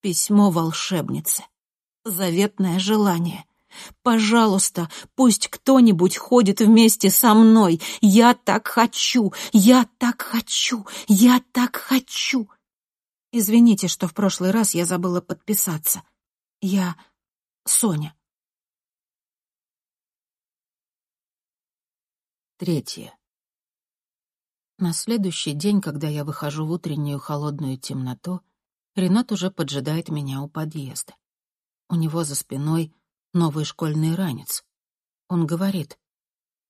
Письмо волшебницы. Заветное желание. Пожалуйста, пусть кто-нибудь ходит вместе со мной. Я так хочу, я так хочу, я так хочу. Извините, что в прошлый раз я забыла подписаться. Я Соня. Третье. На следующий день, когда я выхожу в утреннюю холодную темноту, Ренат уже поджидает меня у подъезда. У него за спиной новый школьный ранец. Он говорит.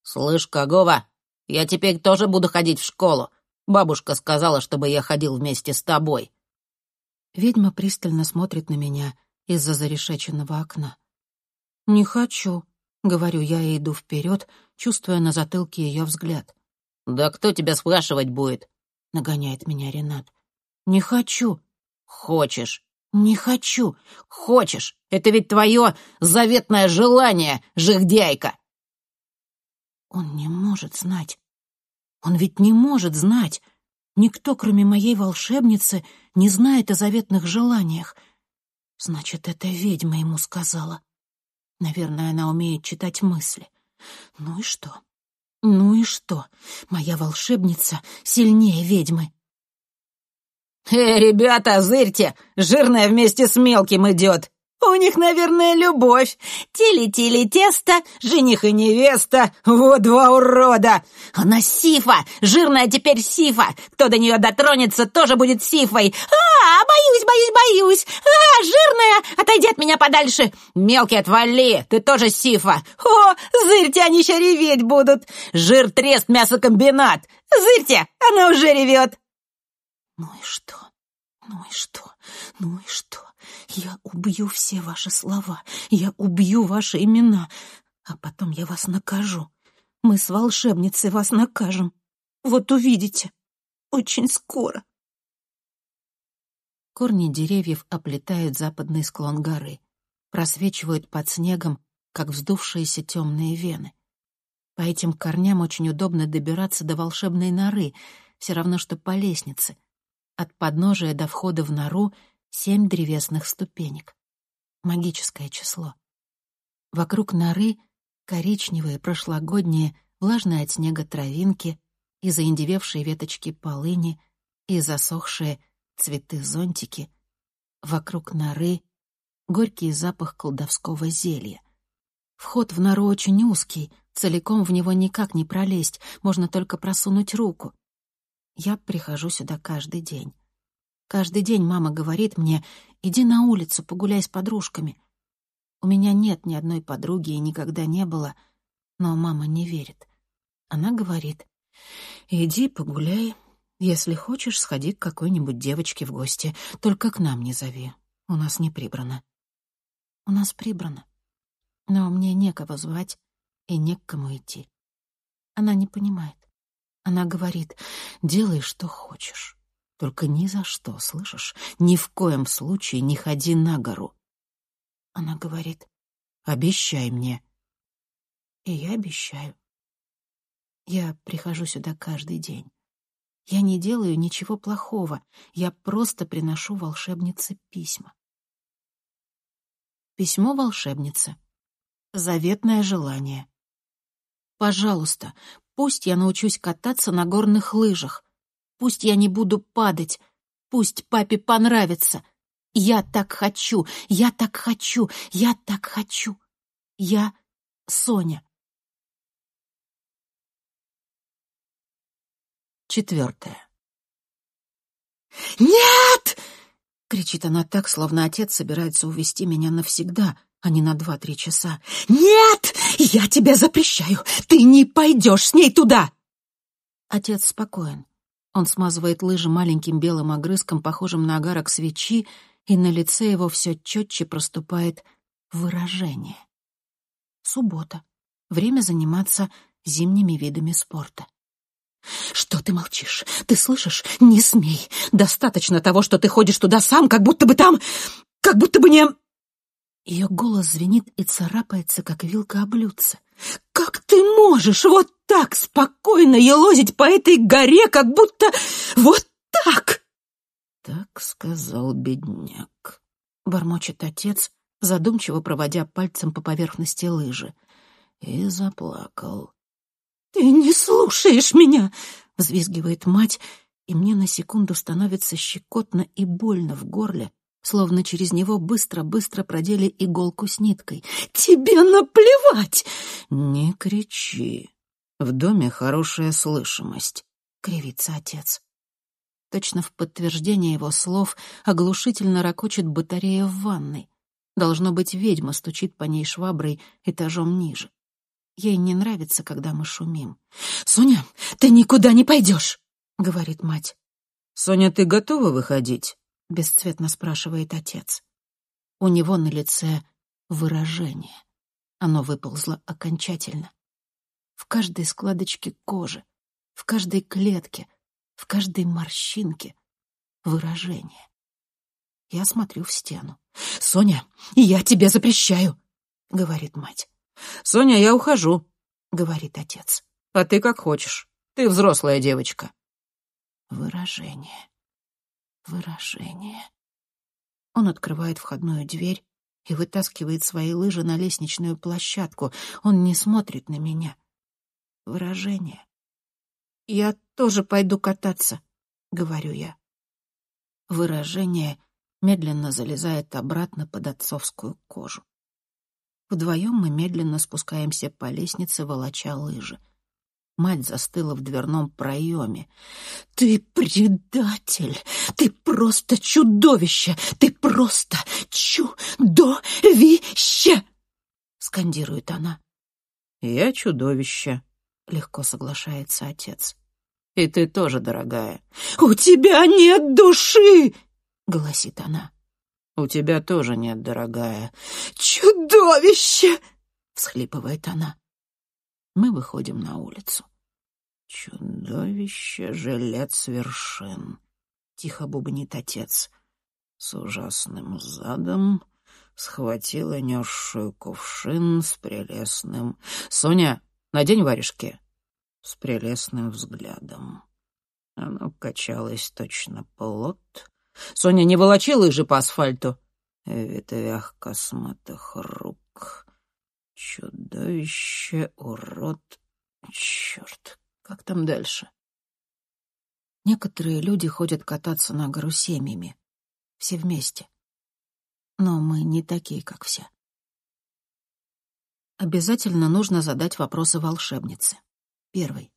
«Слышь, Кагова, я теперь тоже буду ходить в школу. Бабушка сказала, чтобы я ходил вместе с тобой». Ведьма пристально смотрит на меня из-за зарешеченного окна. «Не хочу», — говорю я и иду вперед, чувствуя на затылке ее взгляд. «Да кто тебя спрашивать будет?» — нагоняет меня Ренат. «Не хочу». «Хочешь». «Не хочу». «Хочешь. Это ведь твое заветное желание, жердяйка». Он не может знать. Он ведь не может знать. Никто, кроме моей волшебницы, не знает о заветных желаниях. Значит, эта ведьма ему сказала. Наверное, она умеет читать мысли. Ну и что? Ну и что? Моя волшебница сильнее ведьмы. «Эй, ребята, зырьте! Жирная вместе с мелким идет!» У них, наверное, любовь. Тили-тили тесто, жених и невеста. Вот два урода. Она сифа, жирная теперь сифа. Кто до нее дотронется, тоже будет сифой. А, боюсь, боюсь, боюсь. А, жирная, отойди от меня подальше. Мелкий, отвали, ты тоже сифа. О, зырьте, они еще реветь будут. Жир трест мясокомбинат. Зырьте, она уже ревет. Ну и что? Ну и что? Ну и что? Я убью все ваши слова, я убью ваши имена, а потом я вас накажу. Мы с волшебницей вас накажем. Вот увидите. Очень скоро. Корни деревьев оплетают западный склон горы, просвечивают под снегом, как вздувшиеся темные вены. По этим корням очень удобно добираться до волшебной норы, все равно что по лестнице. От подножия до входа в нору семь древесных ступенек. Магическое число. Вокруг норы коричневые, прошлогодние, влажные от снега травинки и заиндевевшие веточки полыни и засохшие цветы-зонтики. Вокруг норы горький запах колдовского зелья. Вход в нору очень узкий, целиком в него никак не пролезть, можно только просунуть руку. Я прихожу сюда каждый день. Каждый день мама говорит мне, иди на улицу, погуляй с подружками. У меня нет ни одной подруги и никогда не было, но мама не верит. Она говорит, иди погуляй, если хочешь, сходи к какой-нибудь девочке в гости, только к нам не зови, у нас не прибрано. У нас прибрано, но мне некого звать и не к кому идти. Она не понимает. Она говорит, делай, что хочешь. Только ни за что, слышишь? Ни в коем случае не ходи на гору. Она говорит, обещай мне. И я обещаю. Я прихожу сюда каждый день. Я не делаю ничего плохого, я просто приношу волшебнице письма. Письмо волшебницы. Заветное желание. Пожалуйста, пусть я научусь кататься на горных лыжах. Пусть я не буду падать. Пусть папе понравится. Я так хочу, я так хочу, я так хочу. Я Соня. Четвертое. «Нет!» — кричит она так, словно отец собирается увести меня навсегда, а не на два-три часа. «Нет! Я тебе запрещаю! Ты не пойдешь с ней туда!» Отец спокоен. Он смазывает лыжи маленьким белым огрызком, похожим на огарок свечи, и на лице его все четче проступает выражение. Суббота. Время заниматься зимними видами спорта. «Что ты молчишь? Ты слышишь? Не смей! Достаточно того, что ты ходишь туда сам, как будто бы там... как будто бы не...» Ее голос звенит и царапается, как вилка о блюдце. «Как ты можешь вот так спокойно елозить по этой горе, как будто вот так!» Так сказал бедняк. бормочет отец, задумчиво проводя пальцем по поверхности лыжи. И заплакал. «Ты не слушаешь меня!» — взвизгивает мать, и мне на секунду становится щекотно и больно в горле, словно через него быстро-быстро продели иголку с ниткой. «Тебе наплевать!» «Не кричи. В доме хорошая слышимость», — кривится отец. Точно в подтверждение его слов оглушительно ракочет батарея в ванной. Должно быть, ведьма стучит по ней шваброй этажом ниже. Ей не нравится, когда мы шумим. «Соня, ты никуда не пойдешь!» — говорит мать. «Соня, ты готова выходить?» — бесцветно спрашивает отец. У него на лице выражение. Оно выползло окончательно. В каждой складочке кожи, в каждой клетке, в каждой морщинке выражение. Я смотрю в стену. «Соня, я тебе запрещаю!» — говорит мать. «Соня, я ухожу», — говорит отец. «А ты как хочешь. Ты взрослая девочка». Выражение. Выражение. Он открывает входную дверь и вытаскивает свои лыжи на лестничную площадку. Он не смотрит на меня. Выражение. «Я тоже пойду кататься», — говорю я. Выражение медленно залезает обратно под отцовскую кожу. Вдвоем мы медленно спускаемся по лестнице, волоча лыжи. Мать застыла в дверном проеме. «Ты предатель! Ты просто чудовище! Ты просто чудовище!» — скандирует она. «Я чудовище», — легко соглашается отец. «И ты тоже, дорогая». «У тебя нет души!» — голосит она. «У тебя тоже нет, дорогая». «Чудовище!» — всхлипывает она. Мы выходим на улицу. «Чудовище, жилец вершин», — тихо бубнит отец. С ужасным задом схватила несшую кувшин с прелестным... «Соня, надень варежки!» С прелестным взглядом. Оно качалось точно плод, Соня, не волочи лыжи по асфальту. В ветвях косматых рук. Чудовище, урод. Черт, как там дальше? Некоторые люди ходят кататься на гору семьями. Все вместе. Но мы не такие, как все. Обязательно нужно задать вопросы волшебнице. Первый.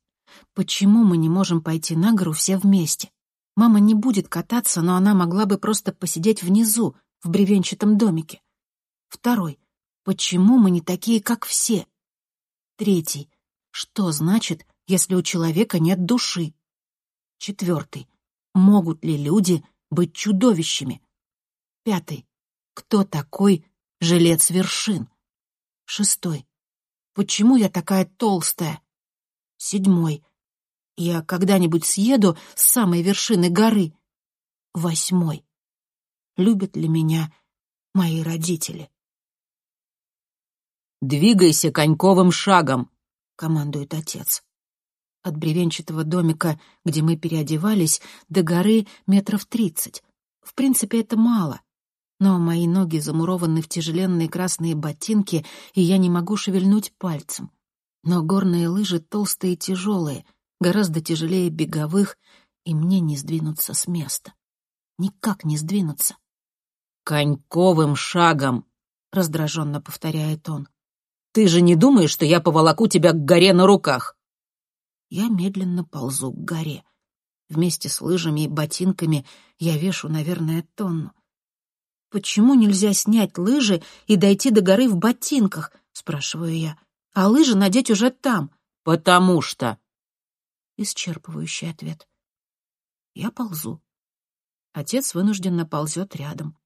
Почему мы не можем пойти на гору все вместе? Мама не будет кататься, но она могла бы просто посидеть внизу, в бревенчатом домике. Второй. Почему мы не такие, как все? Третий. Что значит, если у человека нет души? Четвертый. Могут ли люди быть чудовищами? Пятый. Кто такой жилец вершин? Шестой. Почему я такая толстая? Седьмой. Я когда-нибудь съеду с самой вершины горы. Восьмой. Любят ли меня мои родители? «Двигайся коньковым шагом», — командует отец. От бревенчатого домика, где мы переодевались, до горы метров тридцать. В принципе, это мало. Но мои ноги замурованы в тяжеленные красные ботинки, и я не могу шевельнуть пальцем. Но горные лыжи толстые и тяжелые, гораздо тяжелее беговых, и мне не сдвинуться с места. Никак не сдвинуться. «Коньковым шагом!» — раздраженно повторяет он. «Ты же не думаешь, что я поволоку тебя к горе на руках?» Я медленно ползу к горе. Вместе с лыжами и ботинками я вешу, наверное, тонну. «Почему нельзя снять лыжи и дойти до горы в ботинках?» — спрашиваю я. «А лыжи надеть уже там». «Потому что...» Исчерпывающий ответ. Я ползу. Отец вынужденно ползет рядом.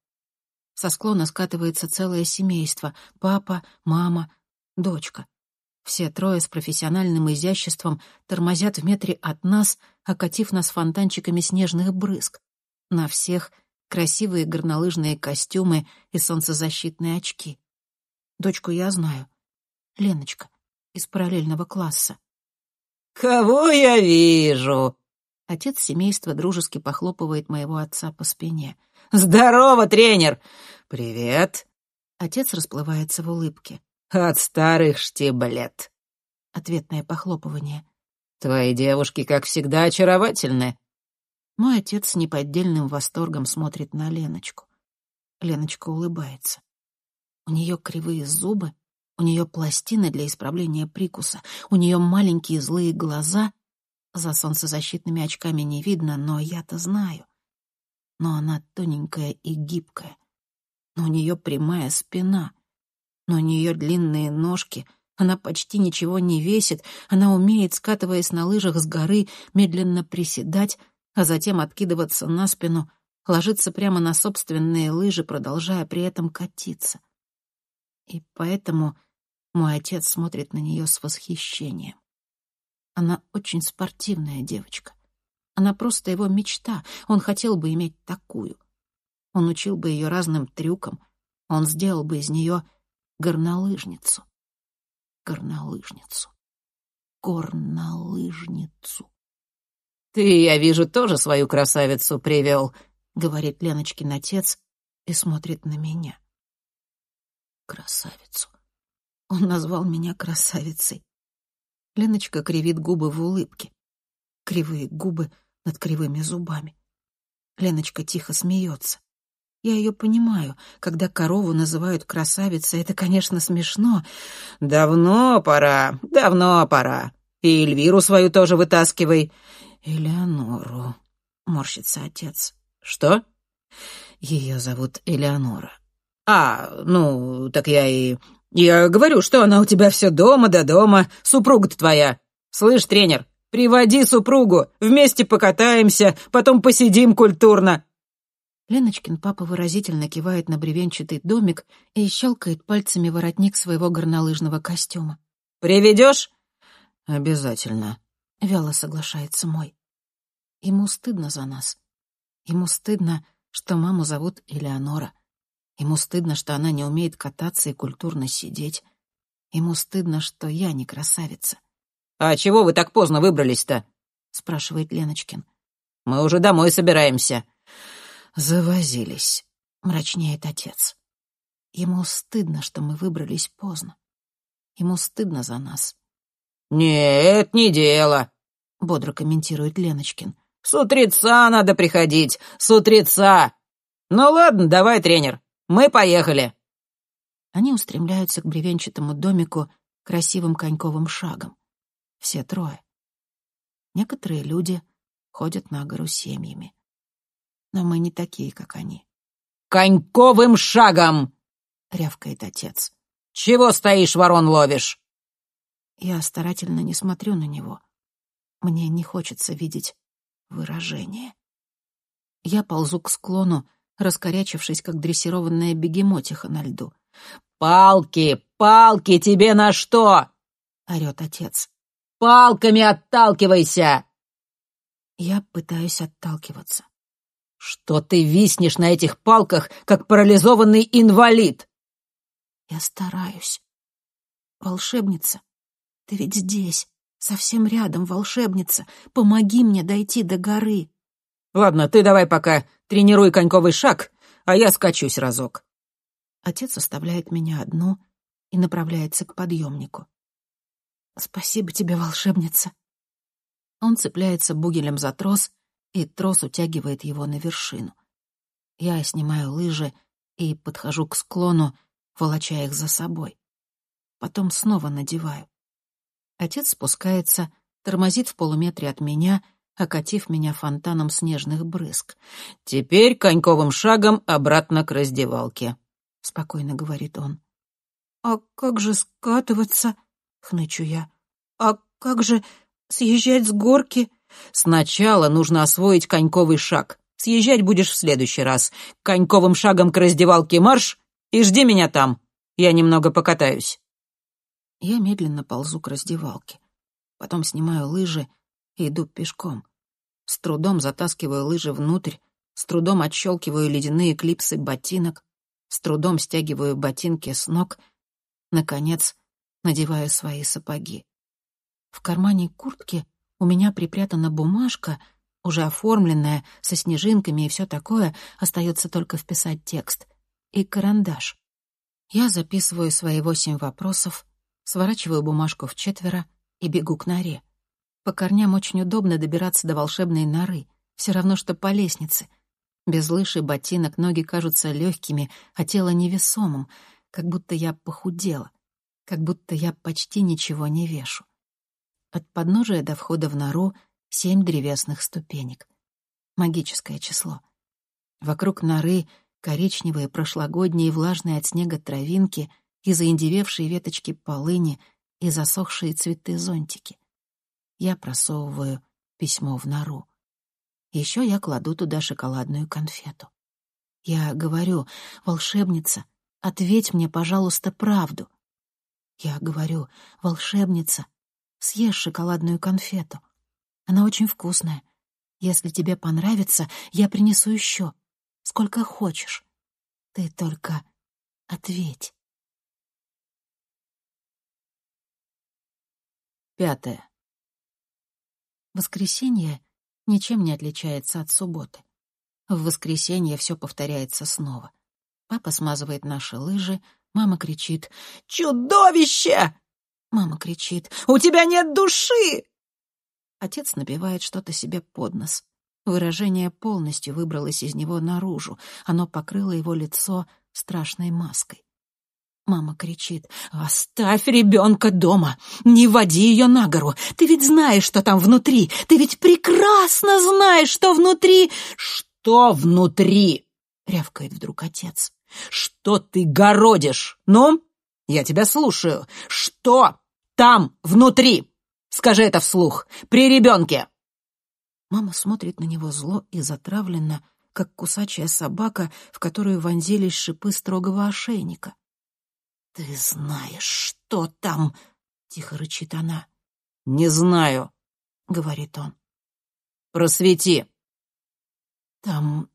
Со склона скатывается целое семейство — папа, мама, дочка. Все трое с профессиональным изяществом тормозят в метре от нас, окатив нас фонтанчиками снежных брызг. На всех красивые горнолыжные костюмы и солнцезащитные очки. Дочку я знаю. Леночка из параллельного класса. «Кого я вижу?» Отец семейства дружески похлопывает моего отца по спине. «Здорово, тренер! «Привет!» Отец расплывается в улыбке. «От старых штиблет!» Ответное похлопывание. «Твои девушки, как всегда, очаровательны!» Мой отец с неподдельным восторгом смотрит на Леночку. Леночка улыбается. У нее кривые зубы, у нее пластины для исправления прикуса, у нее маленькие злые глаза. За солнцезащитными очками не видно, но я-то знаю. Но она тоненькая и гибкая. Но у нее прямая спина. Но у нее длинные ножки. Она почти ничего не весит. Она умеет, скатываясь на лыжах с горы, медленно приседать, а затем откидываться на спину, ложиться прямо на собственные лыжи, продолжая при этом катиться. И поэтому мой отец смотрит на нее с восхищением. Она очень спортивная девочка. Она просто его мечта. Он хотел бы иметь такую. Он учил бы ее разным трюкам. Он сделал бы из нее горнолыжницу. Горнолыжницу. Горнолыжницу. «Ты, я вижу, тоже свою красавицу привел», — говорит Леночкин отец и смотрит на меня. Красавицу. Он назвал меня красавицей. Леночка кривит губы в улыбке. Кривые губы над кривыми зубами. Леночка тихо смеется. Я ее понимаю. Когда корову называют красавицей, это, конечно, смешно. Давно пора, давно пора. И Эльвиру свою тоже вытаскивай. Элеонору, морщится отец. Что? Ее зовут Элеонора. А, ну, так я и «Я говорю, что она у тебя все дома да дома, супруга-то твоя. Слышь, тренер, приводи супругу, вместе покатаемся, потом посидим культурно». Леночкин папа выразительно кивает на бревенчатый домик и щелкает пальцами воротник своего горнолыжного костюма. «Приведешь?» «Обязательно», — вяло соглашается мой. Ему стыдно за нас. Ему стыдно, что маму зовут Элеонора. Ему стыдно, что она не умеет кататься и культурно сидеть. Ему стыдно, что я не красавица. «А чего вы так поздно выбрались-то?» — спрашивает Леночкин. «Мы уже домой собираемся». «Завозились», — мрачнеет отец. Ему стыдно, что мы выбрались поздно. Ему стыдно за нас. «Нет, не дело», — бодро комментирует Леночкин. «С утреца надо приходить, с утреца. Ну ладно, давай, тренер, мы поехали!» Они устремляются к бревенчатому домику красивым коньковым шагом. Все трое. Некоторые люди ходят на гору семьями. Но мы не такие, как они. «Коньковым шагом!» — рявкает отец. «Чего стоишь, ворон ловишь?» Я старательно не смотрю на него. Мне не хочется видеть выражение. Я ползу к склону, раскорячившись, как дрессированная бегемотиха на льду. «Палки! Палки тебе на что?» — орёт отец. «Палками отталкивайся!» Я пытаюсь отталкиваться. «Что ты виснешь на этих палках, как парализованный инвалид?» Я стараюсь. «Волшебница, ты ведь здесь, совсем рядом, волшебница. Помоги мне дойти до горы». «Ладно, ты давай пока тренируй коньковый шаг, а я скачусь разок». Отец оставляет меня одну и направляется к подъемнику. «Спасибо тебе, волшебница». Он цепляется бугелем за трос, и трос утягивает его на вершину. Я снимаю лыжи и подхожу к склону, волоча их за собой. Потом снова надеваю. Отец спускается, тормозит в полуметре от меня — окатив меня фонтаном снежных брызг. «Теперь коньковым шагом обратно к раздевалке», — спокойно говорит он. «А как же скатываться?» — хнычу я. «А как же съезжать с горки?» «Сначала нужно освоить коньковый шаг. Съезжать будешь в следующий раз. Коньковым шагом к раздевалке марш и жди меня там. Я немного покатаюсь». Я медленно ползу к раздевалке. Потом снимаю лыжи и иду пешком. С трудом затаскиваю лыжи внутрь, с трудом отщелкиваю ледяные клипсы ботинок, с трудом стягиваю ботинки с ног, наконец, надеваю свои сапоги. В кармане куртки у меня припрятана бумажка, уже оформленная, со снежинками и все такое, остается только вписать текст. и карандаш. Я записываю свои восемь вопросов, сворачиваю бумажку в четверо и бегу к норе. По корням очень удобно добираться до волшебной норы, все равно, что по лестнице. Без лыж и ботинок ноги кажутся легкими, а тело невесомым, как будто я похудела, как будто я почти ничего не вешу. От подножия до входа в нору семь древесных ступенек. Магическое число. Вокруг норы коричневые, прошлогодние, влажные от снега травинки и заиндевевшие веточки полыни и засохшие цветы зонтики. Я просовываю письмо в нору. Еще я кладу туда шоколадную конфету. Я говорю, волшебница, ответь мне, пожалуйста, правду. Я говорю, волшебница, съешь шоколадную конфету. Она очень вкусная. Если тебе понравится, я принесу еще. Сколько хочешь. Ты только ответь. Пятое. Воскресенье ничем не отличается от субботы. В воскресенье все повторяется снова. Папа смазывает наши лыжи, мама кричит «Чудовище!» Мама кричит «У тебя нет души!» Отец набивает что-то себе под нос. Выражение полностью выбралось из него наружу. Оно покрыло его лицо страшной маской. Мама кричит. «Оставь ребенка дома! Не води ее на гору! Ты ведь знаешь, что там внутри! Ты ведь прекрасно знаешь, что внутри...» «Что внутри?» — рявкает вдруг отец. «Что ты городишь? Ну, я тебя слушаю. Что там внутри? Скажи это вслух, при ребенке!» Мама смотрит на него зло и затравленно, как кусачая собака, в которую вонзились шипы строгого ошейника. «Ты знаешь, что там?» — тихо рычит она. «Не знаю», — говорит он. «Просвети». «Там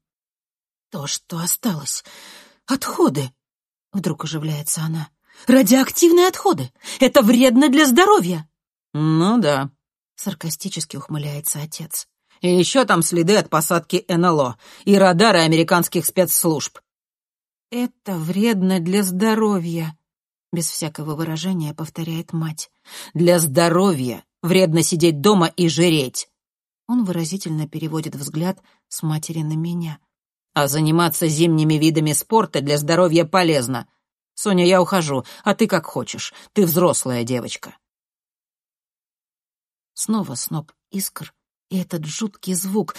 то, что осталось. Отходы», — вдруг оживляется она. «Радиоактивные отходы. Это вредно для здоровья». «Ну да», — саркастически ухмыляется отец. «И еще там следы от посадки НЛО и радары американских спецслужб». «Это вредно для здоровья», без всякого выражения повторяет мать. «Для здоровья вредно сидеть дома и жреть!» Он выразительно переводит взгляд с матери на меня. «А заниматься зимними видами спорта для здоровья полезно. Соня, я ухожу, а ты как хочешь. Ты взрослая девочка». Снова сноп искр, и этот жуткий звук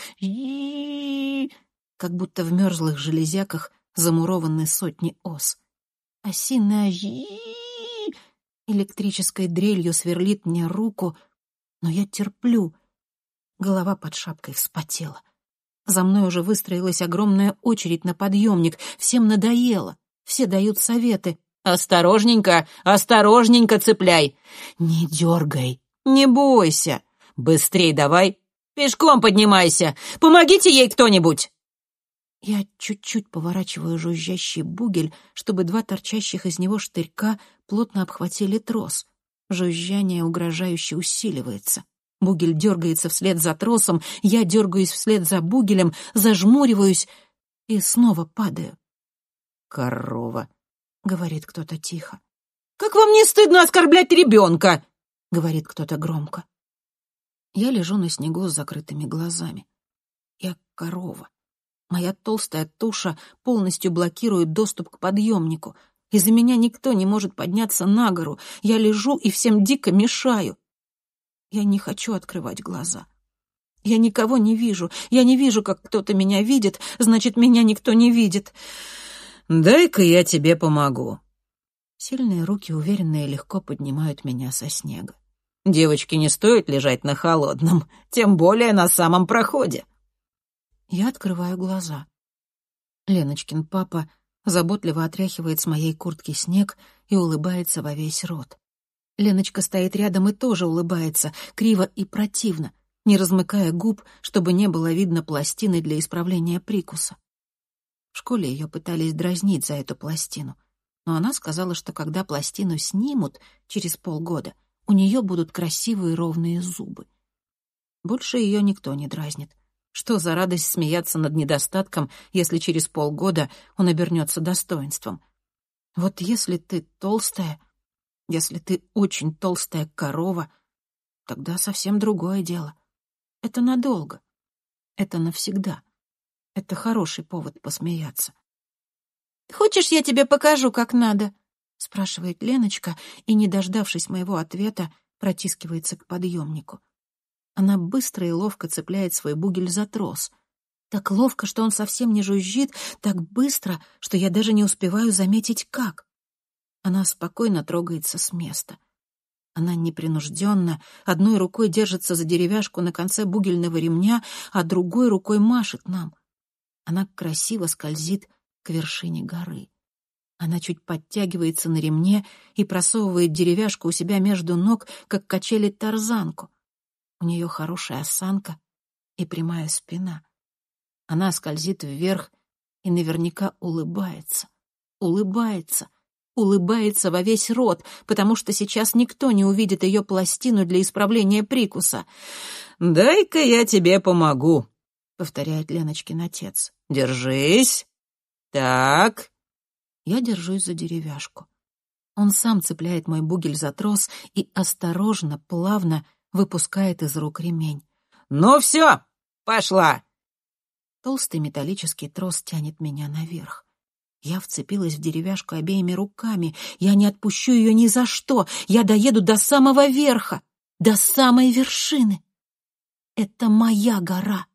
как будто в мерзлых железяках замурованы сотни ос осиная электрической дрелью сверлит мне руку, но я терплю. Голова под шапкой вспотела. За мной уже выстроилась огромная очередь на подъемник. Всем надоело. Все дают советы. «Осторожненько, осторожненько цепляй!» «Не дергай, не бойся!» «Быстрей давай! Пешком поднимайся! Помогите ей кто-нибудь!» Я чуть-чуть поворачиваю жужжащий бугель, чтобы два торчащих из него штырька плотно обхватили трос. Жужжание угрожающе усиливается. Бугель дергается вслед за тросом, я дергаюсь вслед за бугелем, зажмуриваюсь и снова падаю. «Корова», — говорит кто-то тихо. «Как вам не стыдно оскорблять ребенка?» — говорит кто-то громко. Я лежу на снегу с закрытыми глазами. Я корова. Моя толстая туша полностью блокирует доступ к подъемнику. Из-за меня никто не может подняться на гору. Я лежу и всем дико мешаю. Я не хочу открывать глаза. Я никого не вижу. Я не вижу, как кто-то меня видит, значит, меня никто не видит. Дай-ка я тебе помогу. Сильные руки уверенно и легко поднимают меня со снега. Девочке не стоит лежать на холодном, тем более на самом проходе. Я открываю глаза. Леночкин папа заботливо отряхивает с моей куртки снег и улыбается во весь рот. Леночка стоит рядом и тоже улыбается, криво и противно, не размыкая губ, чтобы не было видно пластины для исправления прикуса. В школе ее пытались дразнить за эту пластину, но она сказала, что когда пластину снимут через полгода, у нее будут красивые ровные зубы. Больше ее никто не дразнит. Что за радость смеяться над недостатком, если через полгода он обернется достоинством? Вот если ты толстая, если ты очень толстая корова, тогда совсем другое дело. Это надолго. Это навсегда. Это хороший повод посмеяться. «Хочешь, я тебе покажу, как надо?» — спрашивает Леночка и, не дождавшись моего ответа, протискивается к подъемнику. Она быстро и ловко цепляет свой бугель за трос. Так ловко, что он совсем не жужжит, так быстро, что я даже не успеваю заметить, как. Она спокойно трогается с места. Она непринужденно, одной рукой держится за деревяшку на конце бугельного ремня, а другой рукой машет нам. Она красиво скользит к вершине горы. Она чуть подтягивается на ремне и просовывает деревяшку у себя между ног, как качели тарзанку. У нее хорошая осанка и прямая спина. Она скользит вверх и наверняка улыбается. Улыбается. Улыбается во весь рот, потому что сейчас никто не увидит ее пластину для исправления прикуса. «Дай-ка я тебе помогу», — повторяет Леночкин отец. «Держись. Так». Я держусь за деревяшку. Он сам цепляет мой бугель за трос и осторожно, плавно выпускает из рук ремень. «Ну все, пошла!» Толстый металлический трос тянет меня наверх. Я вцепилась в деревяшку обеими руками. Я не отпущу ее ни за что. Я доеду до самого верха, до самой вершины. Это моя гора.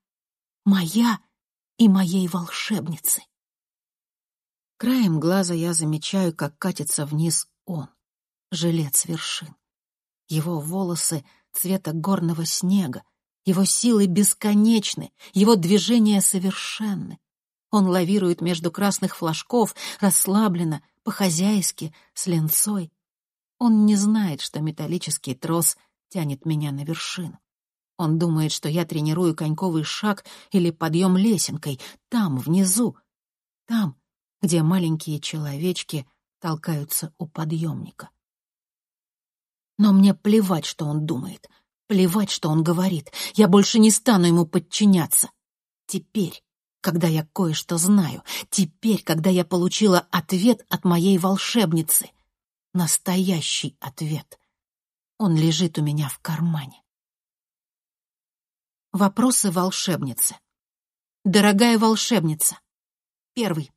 Моя и моей волшебницы. Краем глаза я замечаю, как катится вниз он, жилец вершин. Его волосы цвета горного снега. Его силы бесконечны, его движения совершенны. Он лавирует между красных флажков, расслабленно, по-хозяйски, с ленцой. Он не знает, что металлический трос тянет меня на вершину. Он думает, что я тренирую коньковый шаг или подъем лесенкой, там, внизу, там, где маленькие человечки толкаются у подъемника. Но мне плевать, что он думает. Плевать, что он говорит. Я больше не стану ему подчиняться. Теперь, когда я кое-что знаю, теперь, когда я получила ответ от моей волшебницы. Настоящий ответ. Он лежит у меня в кармане. Вопросы волшебницы. Дорогая волшебница. Первый.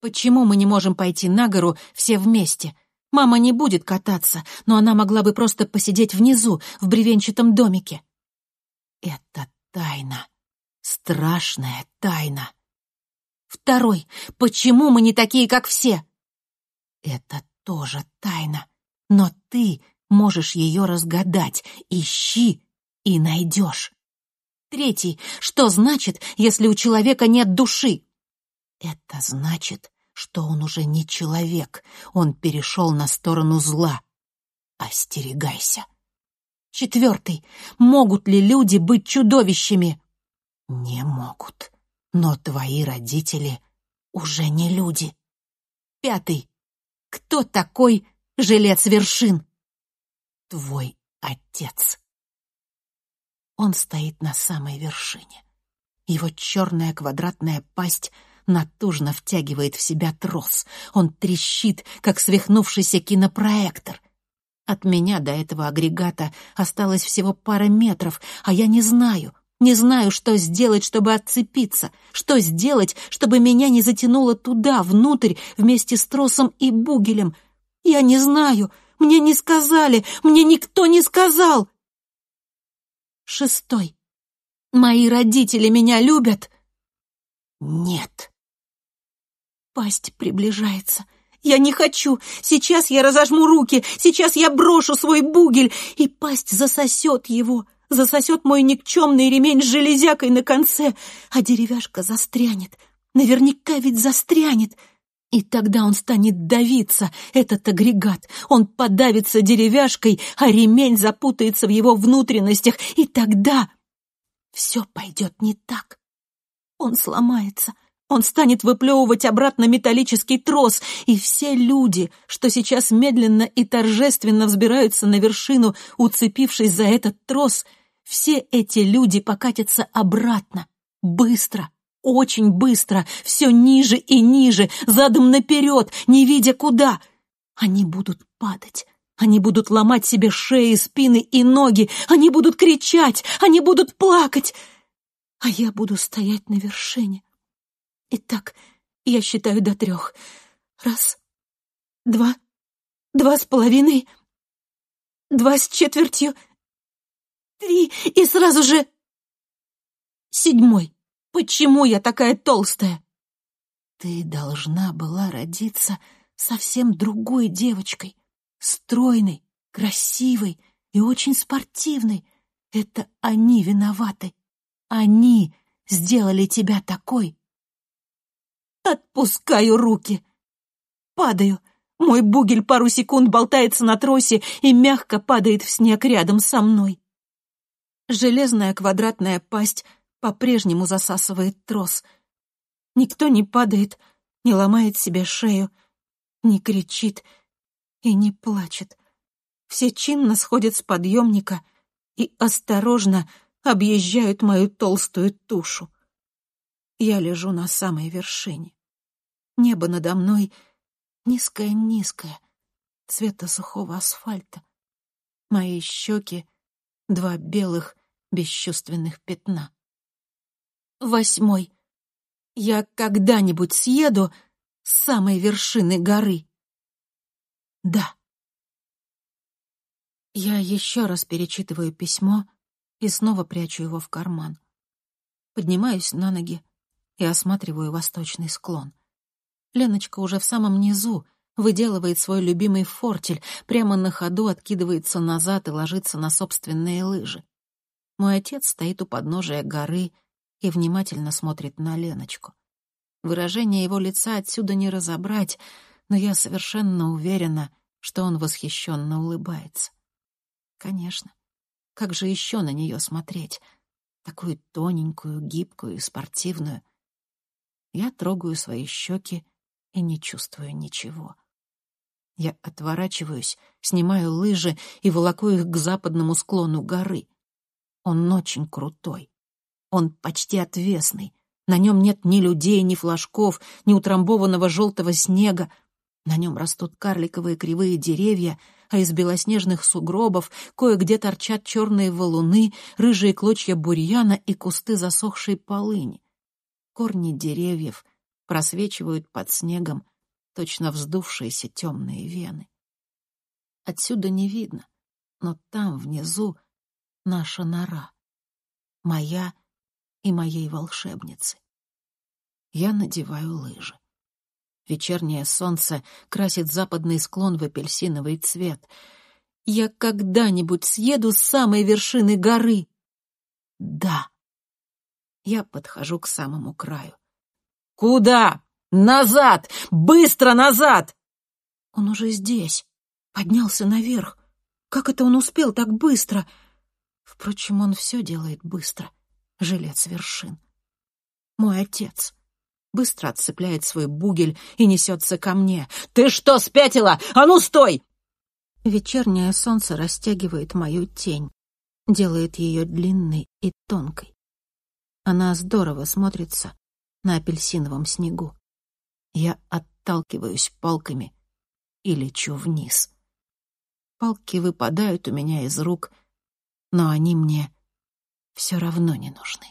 Почему мы не можем пойти на гору все вместе? Мама не будет кататься, но она могла бы просто посидеть внизу, в бревенчатом домике. Это тайна. Страшная тайна. Второй. Почему мы не такие, как все? Это тоже тайна. Но ты можешь ее разгадать. Ищи и найдешь. Третий. Что значит, если у человека нет души? Это значит, что он уже не человек, он перешел на сторону зла. Остерегайся. Четвертый. Могут ли люди быть чудовищами? Не могут. Но твои родители уже не люди. Пятый. Кто такой жилец вершин? Твой отец. Он стоит на самой вершине. Его черная квадратная пасть — натужно втягивает в себя трос. Он трещит, как свихнувшийся кинопроектор. От меня до этого агрегата осталось всего пара метров, а я не знаю, не знаю, что сделать, чтобы отцепиться, что сделать, чтобы меня не затянуло туда, внутрь, вместе с тросом и бугелем. Я не знаю, мне не сказали, мне никто не сказал. Шестой. Мои родители меня любят? Нет. Пасть приближается. Я не хочу. Сейчас я разожму руки. Сейчас я брошу свой бугель, и пасть засосет его. Засосет мой никчемный ремень с железякой на конце, а деревяшка застрянет. Наверняка ведь застрянет. И тогда он станет давиться, этот агрегат. Он подавится деревяшкой, а ремень запутается в его внутренностях. И тогда все пойдет не так. Он сломается, он станет выплевывать обратно металлический трос, и все люди, что сейчас медленно и торжественно взбираются на вершину, уцепившись за этот трос, все эти люди покатятся обратно, Быстро, очень быстро, все ниже и ниже, задом наперед, не видя куда. Они будут падать. Они будут ломать себе шеи, спины и ноги. Они будут кричать. Они будут плакать. А я буду стоять на вершине. Итак, я считаю до трех. Раз, два, два с половиной, два с четвертью, три и сразу же... Седьмой. Почему я такая толстая? Ты должна была родиться совсем другой девочкой, стройной, красивой и очень спортивной. Это они виноваты. Они сделали тебя такой. Отпускаю руки. Падаю. Мой бугель пару секунд болтается на тросе и мягко падает в снег рядом со мной. Железная квадратная пасть по-прежнему засасывает трос. Никто не падает, не ломает себе шею, не кричит и не плачет. Все чинно сходят с подъемника и осторожно объезжают мою толстую тушу. Я лежу на самой вершине. Небо надо мной низкое-низкое, цвета сухого асфальта. Мои щеки — два белых бесчувственных пятна. Восьмой. Я когда-нибудь съеду с самой вершины горы. Да. Я еще раз перечитываю письмо и снова прячу его в карман. Поднимаюсь на ноги и осматриваю восточный склон. Леночка уже в самом низу, выделывает свой любимый фортель, прямо на ходу откидывается назад и ложится на собственные лыжи. Мой отец стоит у подножия горы и внимательно смотрит на Леночку. Выражение его лица отсюда не разобрать, но я совершенно уверена, что он восхищенно улыбается. Конечно, как же еще на нее смотреть? Такую тоненькую, гибкую и спортивную. Я трогаю свои щеки и не чувствую ничего. Я отворачиваюсь, снимаю лыжи и волоку их к западному склону горы. Он очень крутой. Он почти отвесный. На нем нет ни людей, ни флажков, ни утрамбованного желтого снега. На нем растут карликовые кривые деревья, а из белоснежных сугробов кое-где торчат черные валуны, рыжие клочья бурьяна и кусты засохшей полыни. Корни деревьев просвечивают под снегом точно вздувшиеся темные вены. Отсюда не видно, но там, внизу, наша нора. Моя и моей волшебницы. Я надеваю лыжи. Вечернее солнце красит западный склон в апельсиновый цвет. Я когда-нибудь съеду с самой вершины горы. Да. Я подхожу к самому краю. Куда? Назад! Быстро назад! Он уже здесь. Поднялся наверх. Как это он успел так быстро? Впрочем, он все делает быстро. — жилец вершин. Мой отец быстро отцепляет свой бугель и несется ко мне. «Ты что, спятила? А ну, стой!» Вечернее солнце растягивает мою тень, делает ее длинной и тонкой. Она здорово смотрится на апельсиновом снегу. Я отталкиваюсь палками и лечу вниз. Палки выпадают у меня из рук, но они мне все равно не нужны.